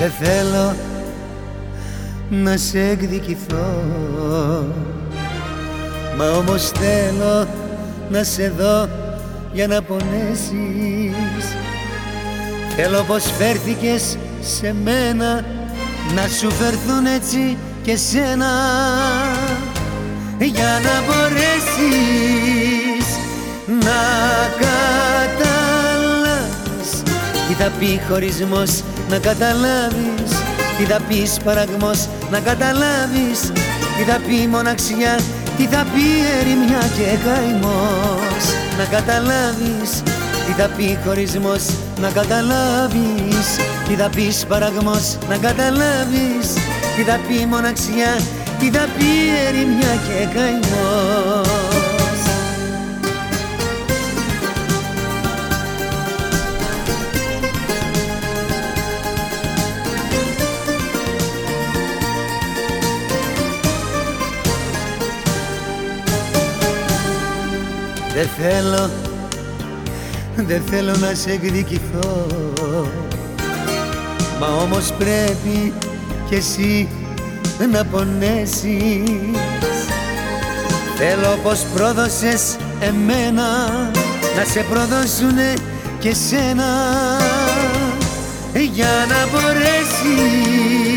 Δεν θέλω να σε εκδικηθώ. Μα όμως θέλω να σε δω για να πονέσεις. Θέλω πως φέρθηκες σε μένα να σου φερθούν έτσι και σένα. Για να θα πει χωρισμός να καταλάβεις. Τι θα πεις σπαραγμός να καταλάβεις. Τι θα πει μοναξιά τι θα πει ερημιά και καημός. Να καταλάβεις. Τι θα πει χωρισμός να καταλάβεις. Τι θα πεις παραγμός να καταλάβεις. Τι θα πει μοναξιά Τι θα πει ερημιά και καημός Δεν θέλω δεν θέλω να σε εκδικηθώ. Μα όμως πρέπει κι εσύ να πονέσεις. Θέλω πως πρόδωσες εμένα να σε προδώσουνε και σένα για να μπορέσεις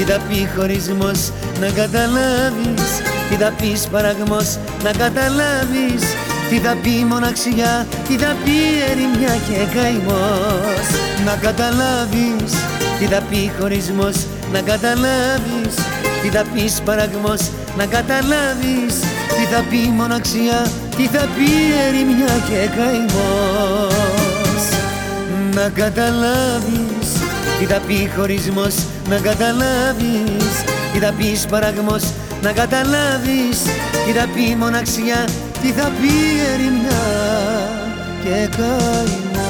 τι θα πει χωρισμός να καταλάβεις τι θα πεις παραγμός να καταλάβεις. Τι θα πει μοναξιά, τι θα πει ερημιά και καημός Να καταλάβεις. Τι θα πει χωρισμός να καταλάβεις Τι θα πεις παραγμός να καταλάβεις. Τι θα πει μοναξιά, τι θα πει ερημιά και καημός Να καταλάβεις τι θα πει χωρισμός να καταλάβεις. Τι θα πεις παραγμός να καταλάβεις. Τι θα πει μοναξιά, τι θα πει ερημιά και καημό